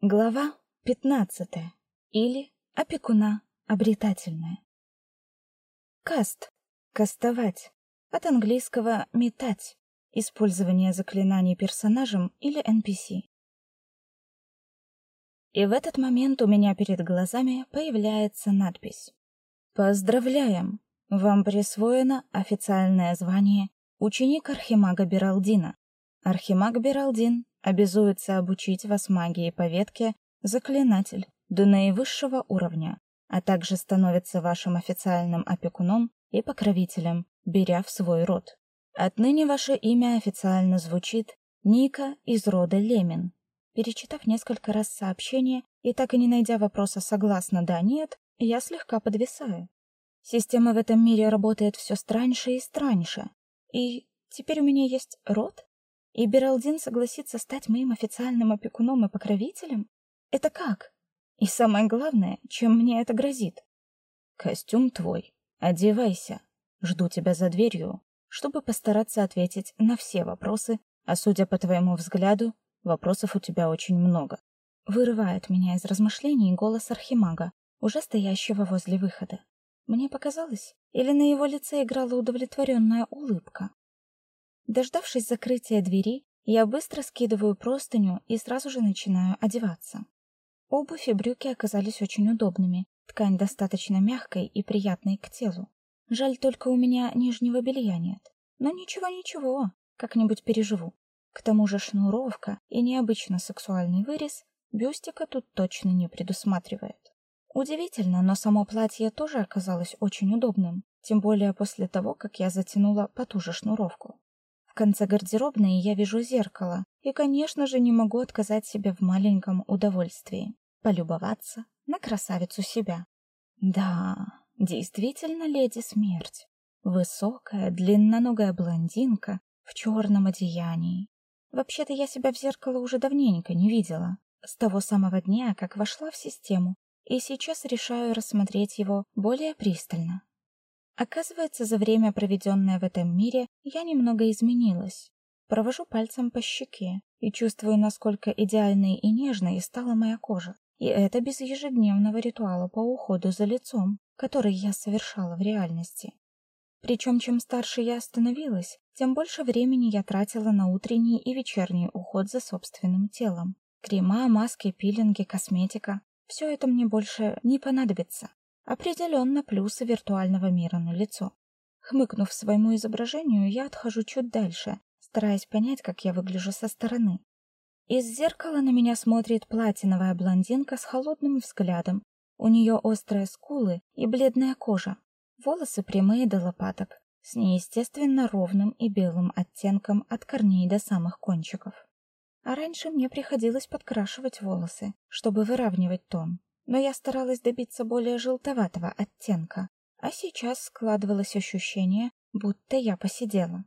Глава 15. Или опекуна обретательная. Каст кастовать от английского метать использование заклинаний персонажем или NPC. И в этот момент у меня перед глазами появляется надпись: Поздравляем! Вам присвоено официальное звание ученик архимага Бералдина. Архимаг Бералдин обязуется обучить вас магии по ветке заклинатель до наивысшего уровня, а также становится вашим официальным опекуном и покровителем, беря в свой род. Отныне ваше имя официально звучит Ника из рода Лемин. Перечитав несколько раз сообщение и так и не найдя вопроса согласно да нет, я слегка подвисаю. Система в этом мире работает все страньше и страньше. И теперь у меня есть род? И Бералдин согласится стать моим официальным опекуном и покровителем? Это как? И самое главное, чем мне это грозит? Костюм твой. Одевайся. Жду тебя за дверью, чтобы постараться ответить на все вопросы, а судя по твоему взгляду, вопросов у тебя очень много. Вырывает меня из размышлений голос архимага, уже стоящего возле выхода. Мне показалось, или на его лице играла удовлетворенная улыбка. Дождавшись закрытия двери, я быстро скидываю простыню и сразу же начинаю одеваться. Обувь и брюки оказались очень удобными, ткань достаточно мягкой и приятной к телу. Жаль только у меня нижнего белья нет. Но ничего-ничего, как-нибудь переживу. К тому же шнуровка и необычно сексуальный вырез бюстика тут точно не предусматривает. Удивительно, но само платье тоже оказалось очень удобным, тем более после того, как я затянула потуже шнуровку конце гардеробной я вижу зеркало, и, конечно же, не могу отказать себе в маленьком удовольствии полюбоваться на красавицу себя. Да, действительно леди смерть. Высокая, длинноногая блондинка в черном одеянии. Вообще-то я себя в зеркало уже давненько не видела, с того самого дня, как вошла в систему, и сейчас решаю рассмотреть его более пристально. Оказывается, за время, проведенное в этом мире, я немного изменилась. Провожу пальцем по щеке и чувствую, насколько идеальной и нежной стала моя кожа. И это без ежедневного ритуала по уходу за лицом, который я совершала в реальности. Причем, чем старше я становилась, тем больше времени я тратила на утренний и вечерний уход за собственным телом. Крема, маски, пилинги, косметика — все это мне больше не понадобится. Определенно плюсы виртуального мира на лицо. Хмыкнув своему изображению, я отхожу чуть дальше, стараясь понять, как я выгляжу со стороны. Из зеркала на меня смотрит платиновая блондинка с холодным взглядом. У нее острые скулы и бледная кожа. Волосы прямые до лопаток, с неестественно ровным и белым оттенком от корней до самых кончиков. А раньше мне приходилось подкрашивать волосы, чтобы выравнивать тон но я старалась добиться более желтоватого оттенка, а сейчас складывалось ощущение, будто я посидела.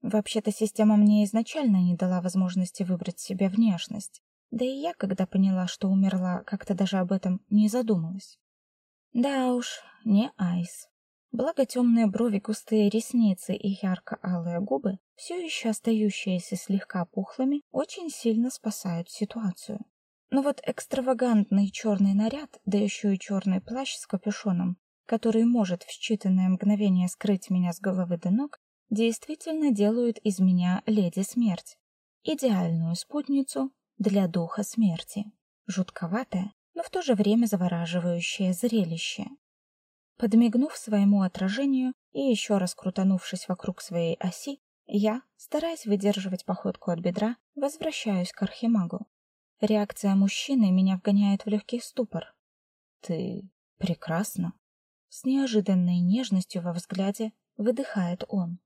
Вообще-то система мне изначально не дала возможности выбрать себе внешность. Да и я, когда поняла, что умерла, как-то даже об этом не задумалась. Да уж, не айс. Благо темные брови, густые ресницы и ярко-алые губы, все еще остающиеся слегка пухлыми, очень сильно спасают ситуацию. Но вот экстравагантный черный наряд, да еще и черный плащ с капюшоном, который может в считанное мгновение скрыть меня с головы до ног, действительно делают из меня леди смерть. Идеальную спутницу для духа смерти. Жутковатое, но в то же время завораживающее зрелище. Подмигнув своему отражению и еще раз крутанувшись вокруг своей оси, я, стараясь выдерживать походку от бедра, возвращаюсь к архимагу. Реакция мужчины меня вгоняет в легкий ступор. Ты прекрасна. С неожиданной нежностью во взгляде выдыхает он.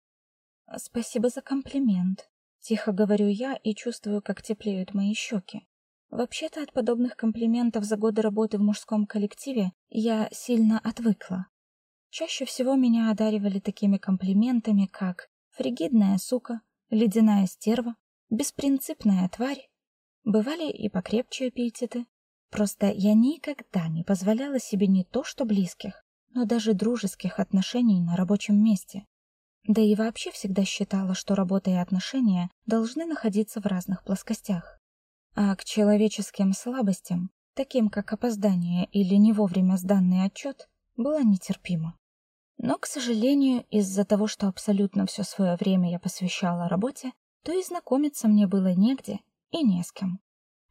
Спасибо за комплимент. Тихо говорю я и чувствую, как теплеют мои щеки. Вообще-то от подобных комплиментов за годы работы в мужском коллективе я сильно отвыкла. Чаще всего меня одаривали такими комплиментами, как фригидная сука, ледяная стерва, беспринципная тварь Бывали и покрепче эпитеты. Просто я никогда не позволяла себе не то что близких, но даже дружеских отношений на рабочем месте. Да и вообще всегда считала, что работа и отношения должны находиться в разных плоскостях. А к человеческим слабостям, таким как опоздание или не вовремя сданный отчет, была нетерпима. Но, к сожалению, из-за того, что абсолютно все свое время я посвящала работе, то и знакомиться мне было негде и не с кем.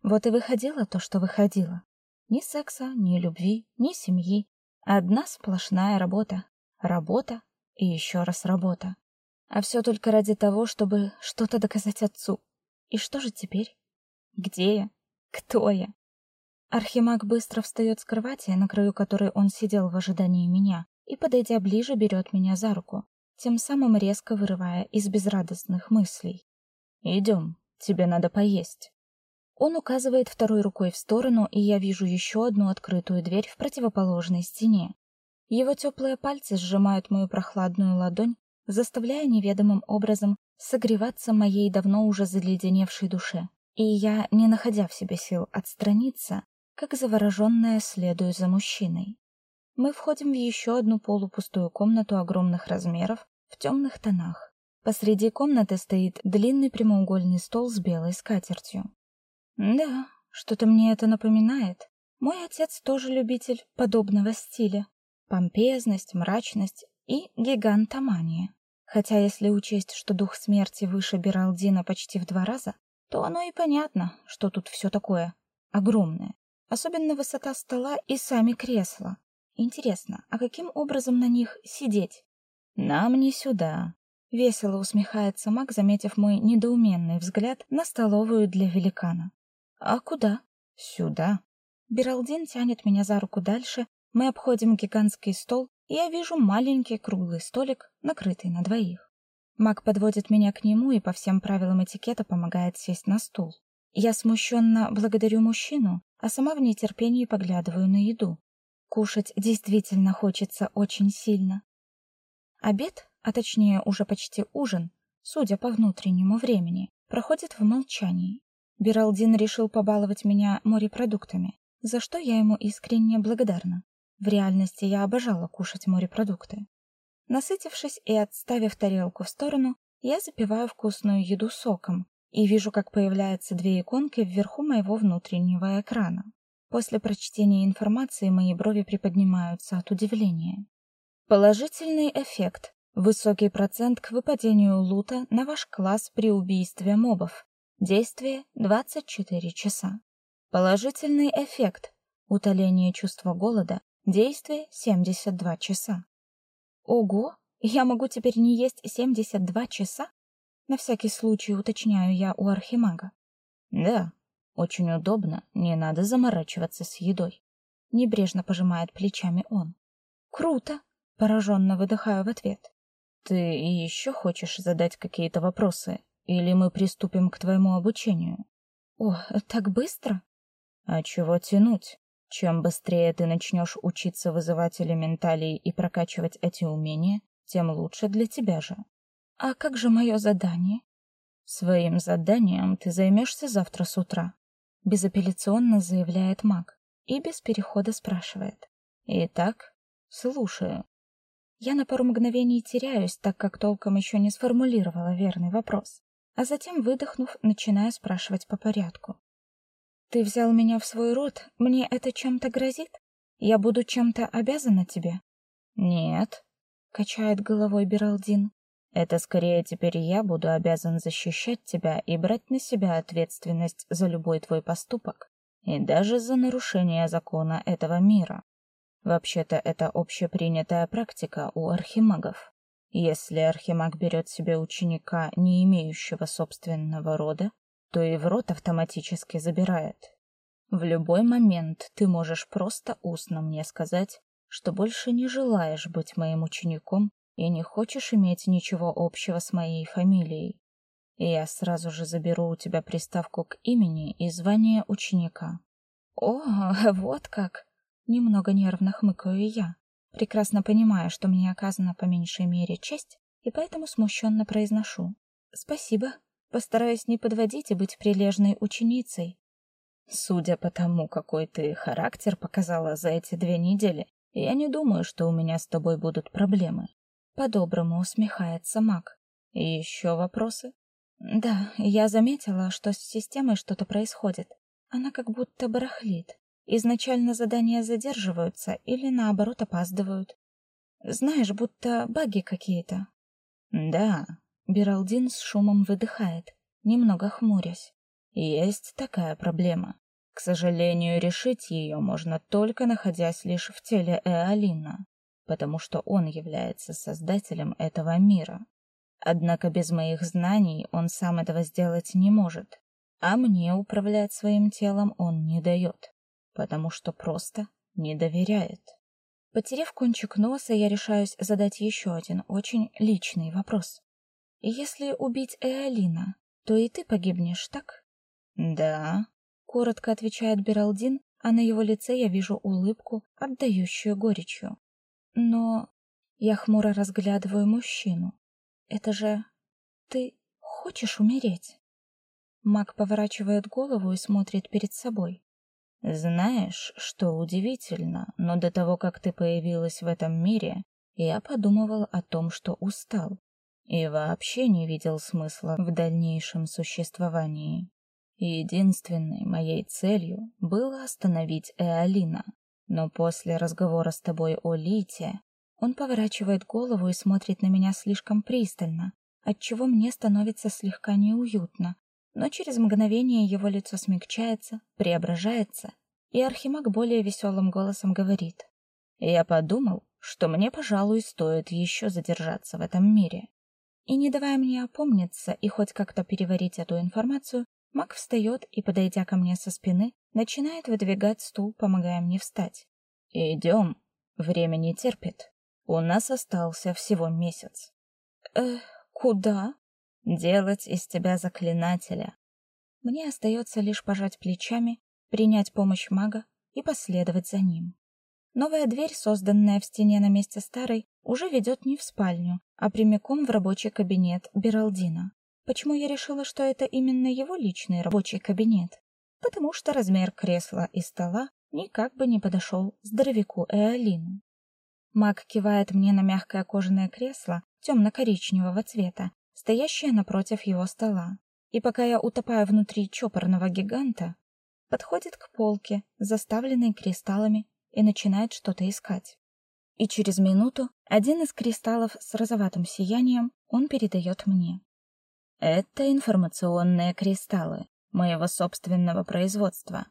Вот и выходило то, что выходило. Ни секса, ни любви, ни семьи. Одна сплошная работа. Работа и еще раз работа. А все только ради того, чтобы что-то доказать отцу. И что же теперь? Где я? Кто я? Архимаг быстро встает с кровати, на краю которой он сидел в ожидании меня, и, подойдя ближе, берет меня за руку, тем самым резко вырывая из безрадостных мыслей. «Идем, тебе надо поесть». Он указывает второй рукой в сторону, и я вижу еще одну открытую дверь в противоположной стене. Его теплые пальцы сжимают мою прохладную ладонь, заставляя неведомым образом согреваться моей давно уже заледеневшей душе. И я, не находя в себе сил отстраниться, как завороженная следую за мужчиной. Мы входим в еще одну полупустую комнату огромных размеров в темных тонах. Посреди комнаты стоит длинный прямоугольный стол с белой скатертью. Да, что-то мне это напоминает. Мой отец тоже любитель подобного стиля. Помпезность, мрачность и гигантомания. Хотя если учесть, что дух смерти выше Биралдина почти в два раза, то оно и понятно, что тут все такое огромное. Особенно высота стола и сами кресла. Интересно, а каким образом на них сидеть? Нам не сюда. Весело усмехается Мак, заметив мой недоуменный взгляд на столовую для великана. А куда? Сюда. Биралдин тянет меня за руку дальше. Мы обходим гигантский стол, и я вижу маленький круглый столик, накрытый на двоих. Мак подводит меня к нему и по всем правилам этикета помогает сесть на стул. Я смущенно благодарю мужчину, а сама в нетерпении поглядываю на еду. Кушать действительно хочется очень сильно. Обед, а точнее уже почти ужин, судя по внутреннему времени, проходит в молчании. Биралдин решил побаловать меня морепродуктами, за что я ему искренне благодарна. В реальности я обожала кушать морепродукты. Насытившись и отставив тарелку в сторону, я запиваю вкусную еду соком и вижу, как появляются две иконки вверху моего внутреннего экрана. После прочтения информации мои брови приподнимаются от удивления. Положительный эффект. Высокий процент к выпадению лута на ваш класс при убийстве мобов. Действие 24 часа. Положительный эффект. Утоление чувства голода. Действие 72 часа. Ого, я могу теперь не есть 72 часа? На всякий случай уточняю я у архимага. Да, очень удобно, не надо заморачиваться с едой. Небрежно пожимает плечами он. Круто, пораженно выдыхаю в ответ. Ты еще хочешь задать какие-то вопросы или мы приступим к твоему обучению? О, так быстро? А чего тянуть? Чем быстрее ты начнешь учиться вызывать элементалей и прокачивать эти умения, тем лучше для тебя же. А как же мое задание? Своим заданием ты займешься завтра с утра безапелляционно заявляет Мак и без перехода спрашивает: "Итак, слушаю". Я на пару мгновений теряюсь, так как толком еще не сформулировала верный вопрос, а затем, выдохнув, начинаю спрашивать по порядку. Ты взял меня в свой род, мне это чем-то грозит? Я буду чем-то обязана тебе? Нет, качает головой Биралдин. Это скорее теперь я буду обязан защищать тебя и брать на себя ответственность за любой твой поступок, и даже за нарушение закона этого мира. Вообще-то это общепринятая практика у архимагов. Если архимаг берет себе ученика, не имеющего собственного рода, то и в род автоматически забирает. В любой момент ты можешь просто устно мне сказать, что больше не желаешь быть моим учеником и не хочешь иметь ничего общего с моей фамилией. И я сразу же заберу у тебя приставку к имени и звание ученика. О, вот как. Немного нервно хмыкаю я, прекрасно понимая, что мне оказана по меньшей мере честь, и поэтому смущенно произношу: "Спасибо. Постараюсь не подводить и быть прилежной ученицей". Судя по тому, какой ты характер показала за эти две недели, я не думаю, что у меня с тобой будут проблемы. По-доброму усмехается Мак. Еще вопросы? Да, я заметила, что с системой что-то происходит. Она как будто барахлит. Изначально задания задерживаются или наоборот опаздывают. Знаешь, будто баги какие-то. Да, Биралдин с шумом выдыхает, немного хмурясь. Есть такая проблема. К сожалению, решить ее можно только находясь лишь в теле Эолина, потому что он является создателем этого мира. Однако без моих знаний он сам этого сделать не может, а мне управлять своим телом он не дает, потому что просто не доверяет. Потерев кончик носа, я решаюсь задать еще один очень личный вопрос. Если убить Эолина, то и ты погибнешь, так? Да, коротко отвечает Биралдин, а на его лице я вижу улыбку, отдающую горечью. Но я хмуро разглядываю мужчину. Это же ты хочешь умереть? Мак поворачивает голову и смотрит перед собой. Знаешь, что удивительно, но до того, как ты появилась в этом мире, я подумывал о том, что устал и вообще не видел смысла в дальнейшем существовании. Единственной моей целью было остановить Эолина, но после разговора с тобой о Лите он поворачивает голову и смотрит на меня слишком пристально, отчего мне становится слегка неуютно. Но через мгновение его лицо смягчается, преображается, и Архимаг более веселым голосом говорит: "Я подумал, что мне, пожалуй, стоит еще задержаться в этом мире. И не давая мне опомниться и хоть как-то переварить эту информацию, Мак встает и, подойдя ко мне со спины, начинает выдвигать стул, помогая мне встать. «Идем. Время не терпит. У нас остался всего месяц». «Э, куда?» «Делать из тебя заклинателя». Мне остается лишь пожать плечами, принять помощь мага и последовать за ним. Новая дверь, созданная в стене на месте старой, уже ведет не в спальню, а прямиком в рабочий кабинет Бералдина. Почему я решила, что это именно его личный рабочий кабинет? Потому что размер кресла и стола никак бы не подошел здоровяку Эолину. Мак кивает мне на мягкое кожаное кресло темно-коричневого цвета, стоящее напротив его стола. И пока я утопаю внутри чопорного гиганта, подходит к полке, заставленной кристаллами и начинает что-то искать. И через минуту один из кристаллов с розоватым сиянием он передает мне. Это информационные кристаллы моего собственного производства.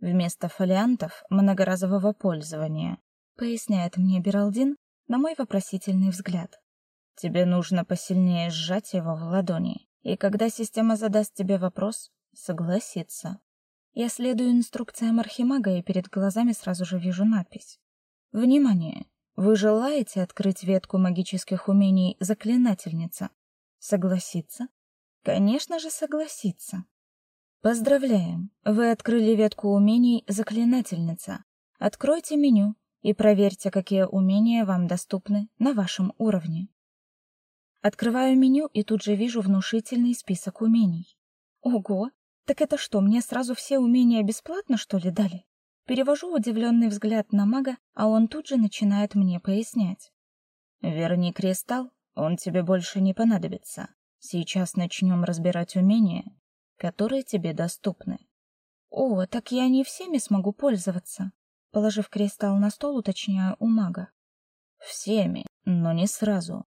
Вместо фолиантов многоразового пользования, поясняет мне Биралдин на мой вопросительный взгляд. Тебе нужно посильнее сжать его в ладони, и когда система задаст тебе вопрос, согласиться. Я следую инструкциям архимага и перед глазами сразу же вижу надпись. Внимание! Вы желаете открыть ветку магических умений заклинательница? Согласиться? Конечно же, согласиться. Поздравляем. Вы открыли ветку умений заклинательница. Откройте меню и проверьте, какие умения вам доступны на вашем уровне. Открываю меню и тут же вижу внушительный список умений. Ого, так это что, мне сразу все умения бесплатно, что ли, дали? Перевожу удивленный взгляд на мага, а он тут же начинает мне пояснять. Верни кристалл, он тебе больше не понадобится. Сейчас начнем разбирать умения, которые тебе доступны. О, так я не всеми смогу пользоваться. Положив кристалл на стол, уточняю у мага. Всеми, но не сразу.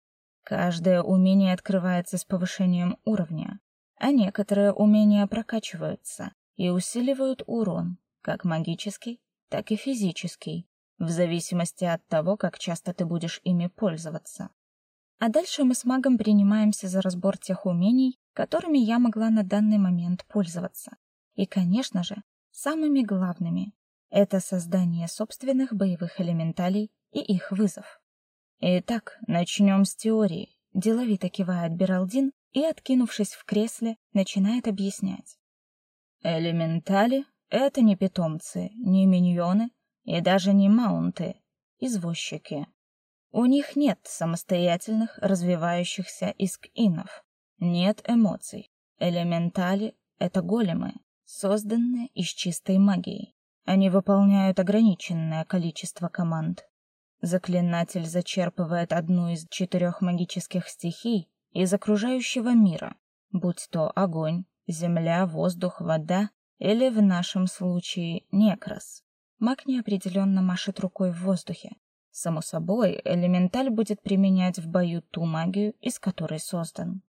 Каждое умение открывается с повышением уровня а некоторые умения прокачиваются и усиливают урон, как магический, так и физический, в зависимости от того, как часто ты будешь ими пользоваться. А дальше мы с магом принимаемся за разбор тех умений, которыми я могла на данный момент пользоваться. И, конечно же, самыми главными это создание собственных боевых элементалей и их вызов. Итак, начнем с теории. Деловито кивает Бералдин, и, откинувшись в кресле, начинает объяснять. Элементали — это не питомцы, не миньоны и даже не маунты, извозчики. У них нет самостоятельных развивающихся искинов, нет эмоций. Элементали — это големы, созданные из чистой магии. Они выполняют ограниченное количество команд. Заклинатель зачерпывает одну из четырех магических стихий из окружающего мира, будь то огонь, земля, воздух, вода или в нашем случае некрос. Маг неопределенно машет рукой в воздухе. Само собой, элементаль будет применять в бою ту магию, из которой создан.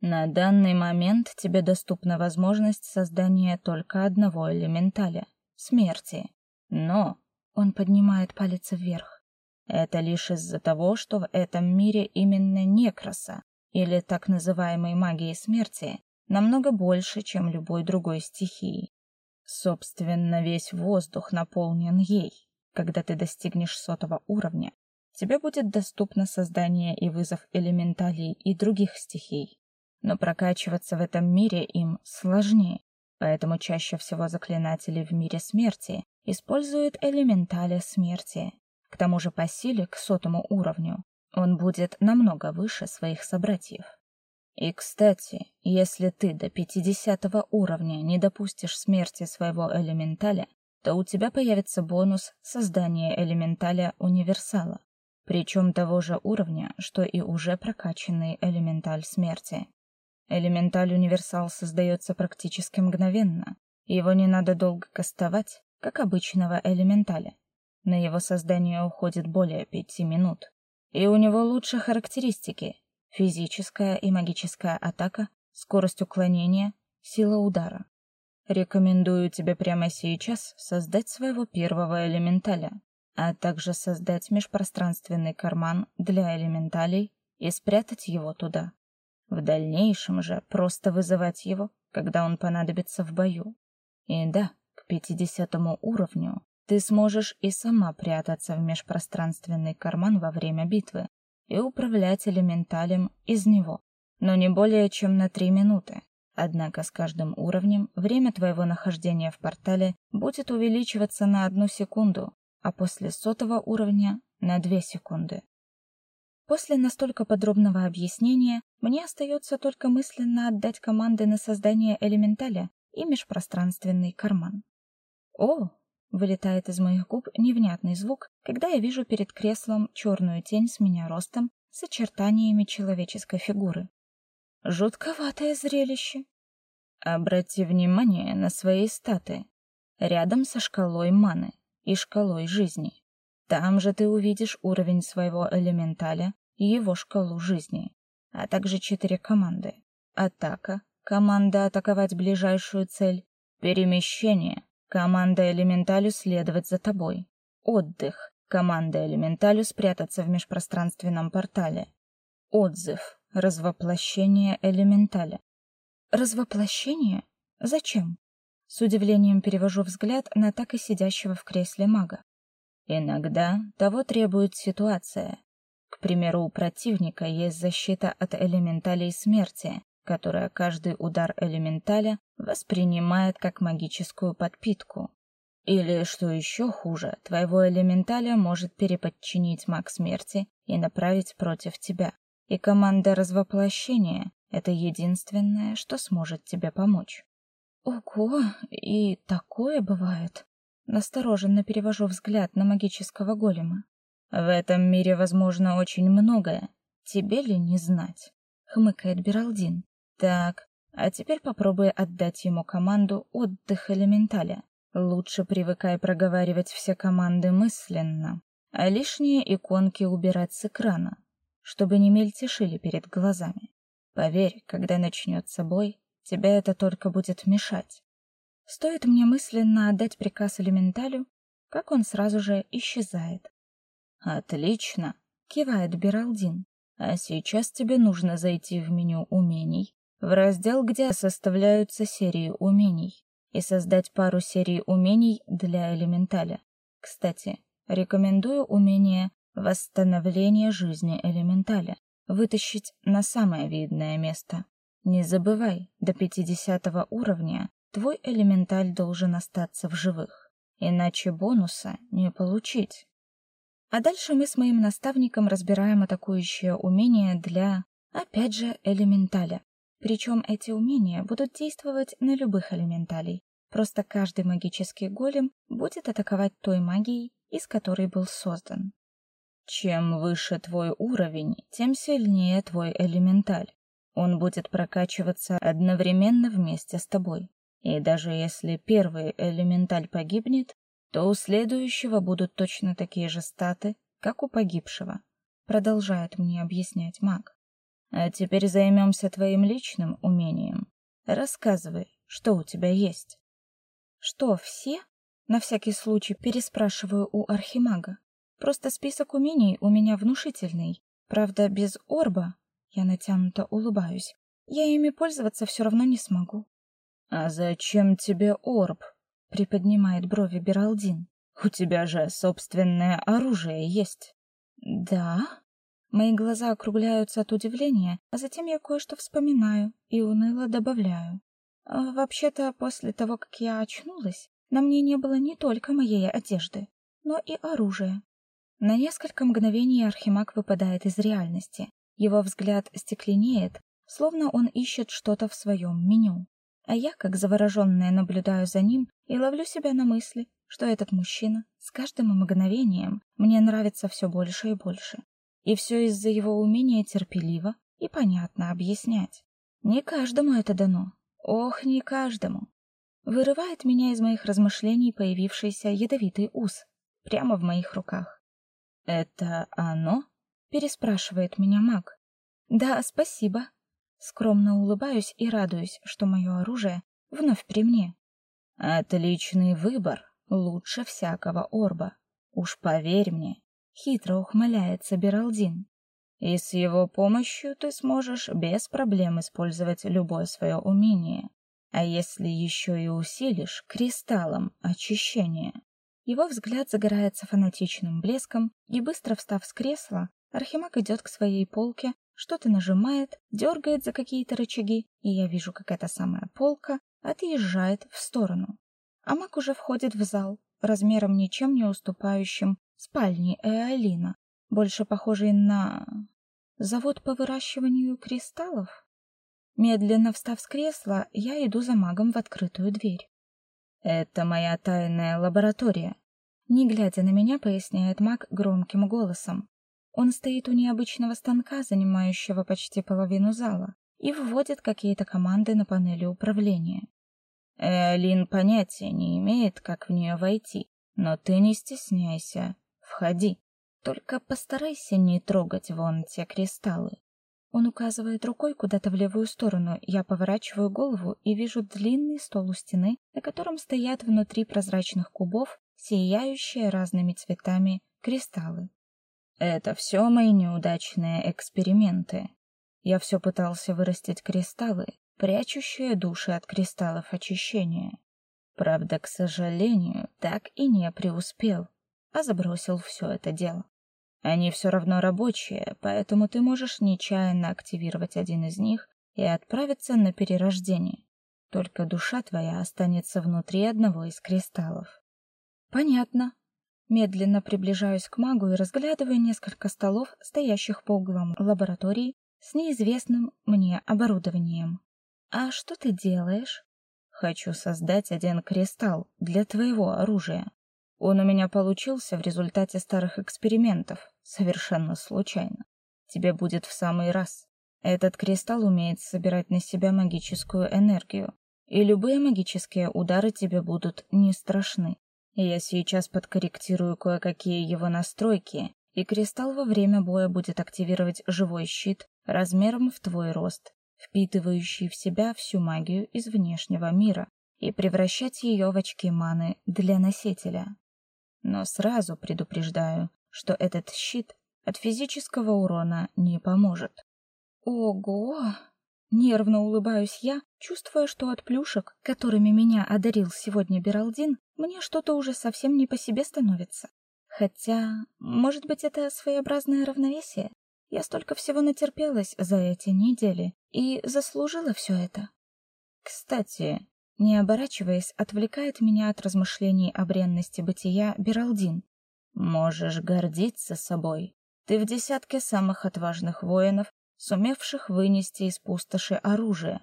На данный момент тебе доступна возможность создания только одного элементаля — смерти. Но он поднимает палец вверх. Это лишь из-за того, что в этом мире именно некроса, или так называемой магии смерти, намного больше, чем любой другой стихии. Собственно, весь воздух наполнен ей. Когда ты достигнешь сотого уровня, тебе будет доступно создание и вызов элементалей и других стихий. Но прокачиваться в этом мире им сложнее, поэтому чаще всего заклинатели в мире смерти используют элементали смерти. К тому же по силе к сотому уровню он будет намного выше своих собратьев. И, кстати, если ты до 50 уровня не допустишь смерти своего элементаля, то у тебя появится бонус создания элементаля универсала, причем того же уровня, что и уже прокачанный элементаль смерти. Элементаль универсал создается практически мгновенно, его не надо долго кастовать, как обычного элементаля. На его создание уходит более пяти минут. И у него лучше характеристики, Физическая и магическая атака, скорость уклонения, сила удара. Рекомендую тебе прямо сейчас создать своего первого элементаля, а также создать межпространственный карман для элементалей и спрятать его туда. В дальнейшем же просто вызывать его, когда он понадобится в бою. И да, к 50 уровню ты сможешь и сама прятаться в межпространственный карман во время битвы, и управлять элементалем из него, но не более чем на три минуты. Однако с каждым уровнем время твоего нахождения в портале будет увеличиваться на одну секунду, а после сотого уровня — на две секунды. После настолько подробного объяснения мне остается только мысленно отдать команды на создание элементаля и межпространственный карман. О, Вылетает из моих губ невнятный звук, когда я вижу перед креслом черную тень с меня ростом, с очертаниями человеческой фигуры. Жутковатое зрелище. Обрати внимание на свои статы. Рядом со шкалой маны и шкалой жизни. Там же ты увидишь уровень своего элементаля и его шкалу жизни, а также четыре команды. Атака, команда атаковать ближайшую цель, перемещение, Команда Элементалю следовать за тобой. Отдых. Команда Элементалю спрятаться в межпространственном портале. Отзыв. Развоплощение Элементаля. Развоплощение? Зачем? С удивлением перевожу взгляд на так и сидящего в кресле мага. Иногда того требует ситуация. К примеру, у противника есть защита от элементалей смерти, которая каждый удар элементаля воспринимает как магическую подпитку. Или, что еще хуже, твоего элементаля может переподчинить маг смерти и направить против тебя. И команда развоплощения — это единственное, что сможет тебе помочь. Ого, и такое бывает. Настороженно перевожу взгляд на магического голема. В этом мире возможно очень многое. Тебе ли не знать? Хмыкает Биралдин. Так, а теперь попробуй отдать ему команду отдых элементаля. Лучше привыкай проговаривать все команды мысленно, а лишние иконки убирать с экрана, чтобы не мельтешили перед глазами. Поверь, когда начнется бой, тебе это только будет мешать. Стоит мне мысленно отдать приказ элементалю, как он сразу же исчезает. Отлично, кивает Биралдин. А сейчас тебе нужно зайти в меню умений в раздел, где составляются серии умений, и создать пару серий умений для элементаля. Кстати, рекомендую умение восстановление жизни элементаля вытащить на самое видное место. Не забывай, до 50 уровня твой элементаль должен остаться в живых, иначе бонуса не получить. А дальше мы с моим наставником разбираем атакующее умение для, опять же, элементаля. Причем эти умения будут действовать на любых элементалей. Просто каждый магический голем будет атаковать той магией, из которой был создан. Чем выше твой уровень, тем сильнее твой элементаль. Он будет прокачиваться одновременно вместе с тобой. И даже если первый элементаль погибнет, то у следующего будут точно такие же статы, как у погибшего, продолжает мне объяснять маг. А теперь займемся твоим личным умением. Рассказывай, что у тебя есть. Что, все? На всякий случай переспрашиваю у архимага. Просто список умений у меня внушительный. Правда, без орба. Я натянуто улыбаюсь. Я ими пользоваться все равно не смогу. А зачем тебе орб? приподнимает брови Бералдин. У тебя же собственное оружие есть. Да? Мои глаза округляются от удивления, а затем я кое-что вспоминаю и уныло добавляю. А, вообще-то, после того, как я очнулась, на мне не было не только моей одежды, но и оружия. На несколько мгновений Архимаг выпадает из реальности. Его взгляд стекленеет, словно он ищет что-то в своем меню. А я, как завороженная, наблюдаю за ним и ловлю себя на мысли, что этот мужчина с каждым мгновением мне нравится все больше и больше. И все из-за его умения терпеливо и понятно объяснять. Не каждому это дано. Ох, не каждому. Вырывает меня из моих размышлений появившийся ядовитый ус прямо в моих руках. Это оно? переспрашивает меня маг. Да, спасибо. Скромно улыбаюсь и радуюсь, что мое оружие вновь при мне. Отличный выбор, лучше всякого орба. Уж поверь мне, хитро ухмыляется Бералдин. И с его помощью ты сможешь без проблем использовать любое свое умение. А если еще и усилишь кристаллом очищения. Его взгляд загорается фанатичным блеском, и быстро встав с кресла, Архимаг идет к своей полке, что-то нажимает, дергает за какие-то рычаги, и я вижу, как эта самая полка отъезжает в сторону. А маг уже входит в зал, размером ничем не уступающим спальне Эолина, больше похожий на завод по выращиванию кристаллов. Медленно встав с кресла, я иду за магом в открытую дверь. Это моя тайная лаборатория, не глядя на меня, поясняет маг громким голосом. Он стоит у необычного станка, занимающего почти половину зала, и вводит какие-то команды на панели управления. Элин понятия не имеет, как в нее войти, но ты не стесняйся, входи. Только постарайся не трогать вон те кристаллы. Он указывает рукой куда-то в левую сторону. Я поворачиваю голову и вижу длинный стол у стены, на котором стоят внутри прозрачных кубов сияющие разными цветами кристаллы. Это все мои неудачные эксперименты. Я все пытался вырастить кристаллы, прячущие души от кристаллов очищения. Правда, к сожалению, так и не преуспел, а забросил все это дело. Они все равно рабочие, поэтому ты можешь нечаянно активировать один из них и отправиться на перерождение. Только душа твоя останется внутри одного из кристаллов. Понятно. Медленно приближаюсь к магу и разглядываю несколько столов, стоящих по углам лаборатории с неизвестным мне оборудованием. А что ты делаешь? Хочу создать один кристалл для твоего оружия. Он у меня получился в результате старых экспериментов, совершенно случайно. Тебе будет в самый раз. Этот кристалл умеет собирать на себя магическую энергию, и любые магические удары тебе будут не страшны. Я сейчас подкорректирую кое-какие его настройки, и кристалл во время боя будет активировать живой щит размером в твой рост, впитывающий в себя всю магию из внешнего мира и превращать ее в очки маны для носителя но сразу предупреждаю, что этот щит от физического урона не поможет. Ого! Нервно улыбаюсь я, чувствуя, что от плюшек, которыми меня одарил сегодня Бералдин, мне что-то уже совсем не по себе становится. Хотя, может быть, это своеобразное равновесие? Я столько всего натерпелась за эти недели и заслужила все это. Кстати, не оборачиваясь, отвлекает меня от размышлений о бренности бытия Бералдин. Можешь гордиться собой. Ты в десятке самых отважных воинов, сумевших вынести из пустоши оружие.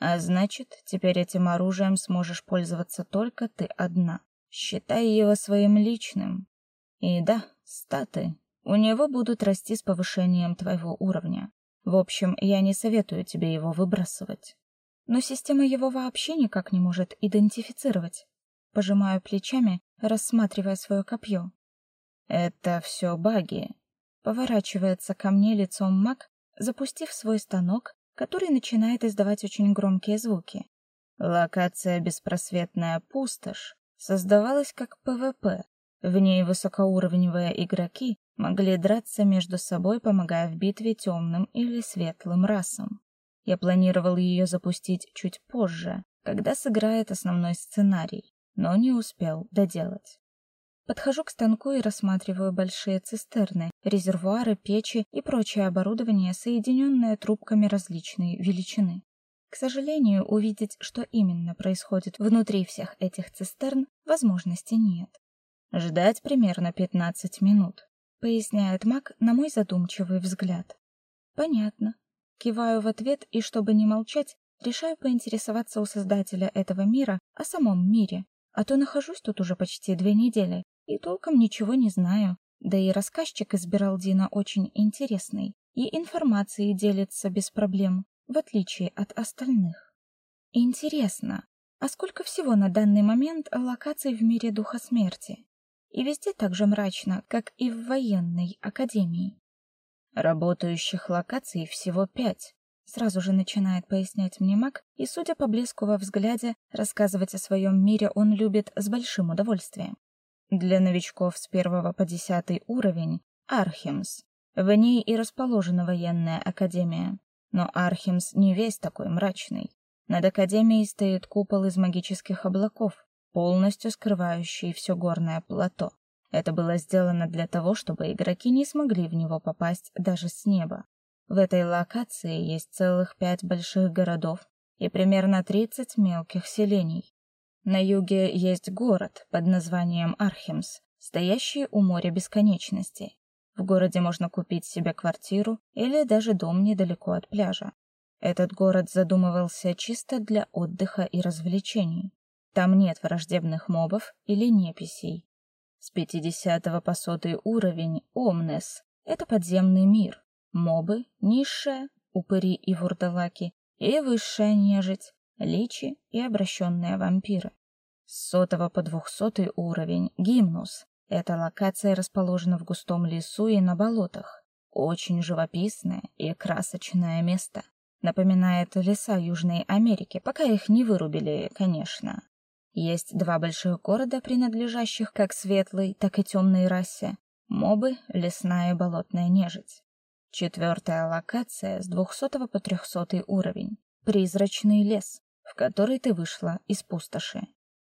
А значит, теперь этим оружием сможешь пользоваться только ты одна. Считай его своим личным. И да, статы у него будут расти с повышением твоего уровня. В общем, я не советую тебе его выбрасывать. Но система его вообще никак не может идентифицировать. Пожимаю плечами, рассматривая свое копье. Это все баги. Поворачивается ко мне лицом маг, запустив свой станок, который начинает издавать очень громкие звуки. Локация «Беспросветная пустошь» создавалась как ПВП. В ней высокоуровневые игроки могли драться между собой, помогая в битве темным или светлым расам. Я планировал ее запустить чуть позже, когда сыграет основной сценарий, но не успел доделать. Подхожу к станку и рассматриваю большие цистерны, резервуары, печи и прочее оборудование, соединенное трубками различной величины. К сожалению, увидеть, что именно происходит внутри всех этих цистерн, возможности нет. Ждать примерно 15 минут, поясняет Мак на мой задумчивый взгляд. Понятно. Киваю в ответ и, чтобы не молчать, решаю поинтересоваться у создателя этого мира о самом мире, а то нахожусь тут уже почти две недели и толком ничего не знаю. Да и рассказчик из Бералдина очень интересный, и информацией делится без проблем, в отличие от остальных. Интересно, а сколько всего на данный момент локаций в мире духа смерти? И везде так же мрачно, как и в военной академии. Работающих локаций всего пять. Сразу же начинает пояснять мне маг, и, судя по блеску во взгляде, рассказывать о своем мире он любит с большим удовольствием. Для новичков с первого по десятый уровень Архимс. В ней и расположена военная академия. Но Архимс не весь такой мрачный. Над академией стоит купол из магических облаков, полностью скрывающий все горное плато. Это было сделано для того, чтобы игроки не смогли в него попасть даже с неба. В этой локации есть целых пять больших городов и примерно 30 мелких селений. На юге есть город под названием Архимс, стоящий у моря бесконечности. В городе можно купить себе квартиру или даже дом недалеко от пляжа. Этот город задумывался чисто для отдыха и развлечений. Там нет враждебных мобов или неписей. С 50 по 100 уровень Омнес — это подземный мир. Мобы, низшая, упыри и вурдалаки, и высшая нежить, личи и обращенные вампиры. С сотого по двухсотый уровень Гимнус. Эта локация расположена в густом лесу и на болотах. Очень живописное и красочное место. Напоминает леса Южной Америки, пока их не вырубили, конечно. Есть два больших города, принадлежащих как светлой, так и темной расе. Мобы, лесная и болотная нежить. Четвертая локация с двухсотого по трехсотый уровень. Призрачный лес в который ты вышла из пустоши.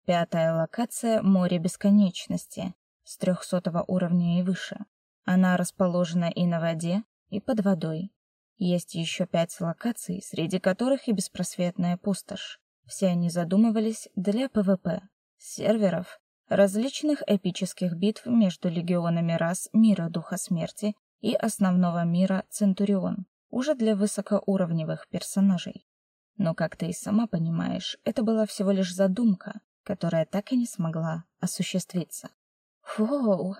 Пятая локация — море бесконечности, с трехсотого уровня и выше. Она расположена и на воде, и под водой. Есть еще пять локаций, среди которых и беспросветная пустошь. Все они задумывались для ПВП, серверов, различных эпических битв между легионами рас мира Духа Смерти и основного мира Центурион, уже для высокоуровневых персонажей. Но, как ты и сама понимаешь, это была всего лишь задумка, которая так и не смогла осуществиться. Воу,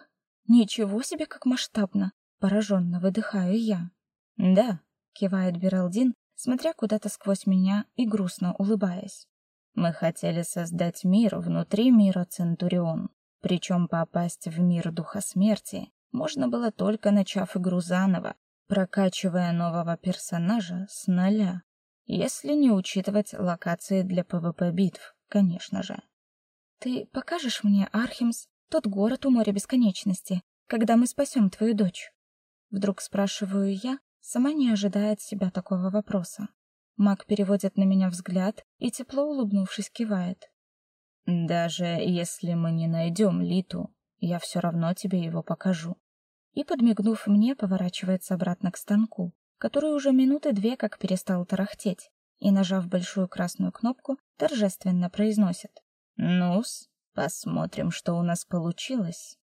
ничего себе как масштабно, пораженно выдыхаю я. Да, кивает Бералдин, смотря куда-то сквозь меня и грустно улыбаясь. Мы хотели создать мир внутри мира Центурион, причем попасть в мир Духа Смерти можно было только начав игру заново, прокачивая нового персонажа с нуля. Если не учитывать локации для ПВП-битв, конечно же. Ты покажешь мне Архимс, тот город у моря бесконечности, когда мы спасем твою дочь? Вдруг спрашиваю я, сама не ожидая от себя такого вопроса. Маг переводит на меня взгляд и тепло улыбнувшись кивает. Даже если мы не найдем Литу, я все равно тебе его покажу. И подмигнув мне, поворачивается обратно к станку который уже минуты две как перестал тарахтеть, и, нажав большую красную кнопку, торжественно произносит. «Ну-с, посмотрим, что у нас получилось».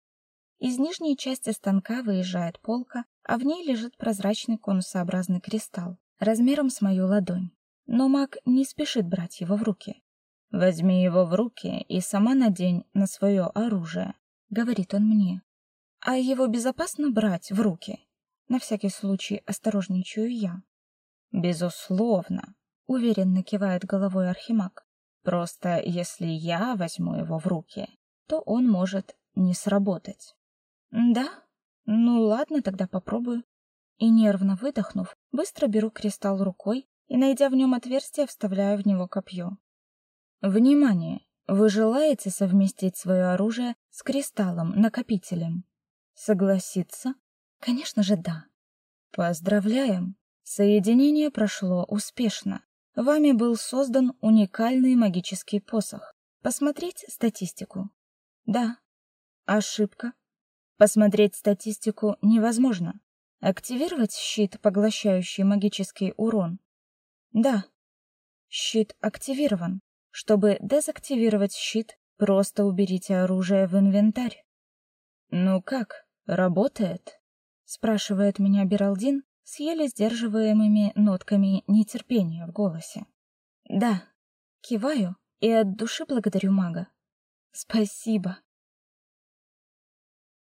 Из нижней части станка выезжает полка, а в ней лежит прозрачный конусообразный кристалл, размером с мою ладонь. Но маг не спешит брать его в руки. «Возьми его в руки и сама надень на свое оружие», — говорит он мне. «А его безопасно брать в руки?» На всякий случай осторожничаю я. Безусловно, уверенно кивает головой Архимаг. Просто если я возьму его в руки, то он может не сработать. Да? Ну ладно, тогда попробую. И нервно выдохнув, быстро беру кристалл рукой и, найдя в нем отверстие, вставляю в него копье. Внимание! Вы желаете совместить свое оружие с кристаллом-накопителем? Согласиться? Конечно же, да. Поздравляем! Соединение прошло успешно. Вами был создан уникальный магический посох. Посмотреть статистику. Да. Ошибка. Посмотреть статистику невозможно. Активировать щит, поглощающий магический урон. Да. Щит активирован. Чтобы дезактивировать щит, просто уберите оружие в инвентарь. Ну как, работает? спрашивает меня Биралдин с еле сдерживаемыми нотками нетерпения в голосе. Да. Киваю и от души благодарю мага. Спасибо.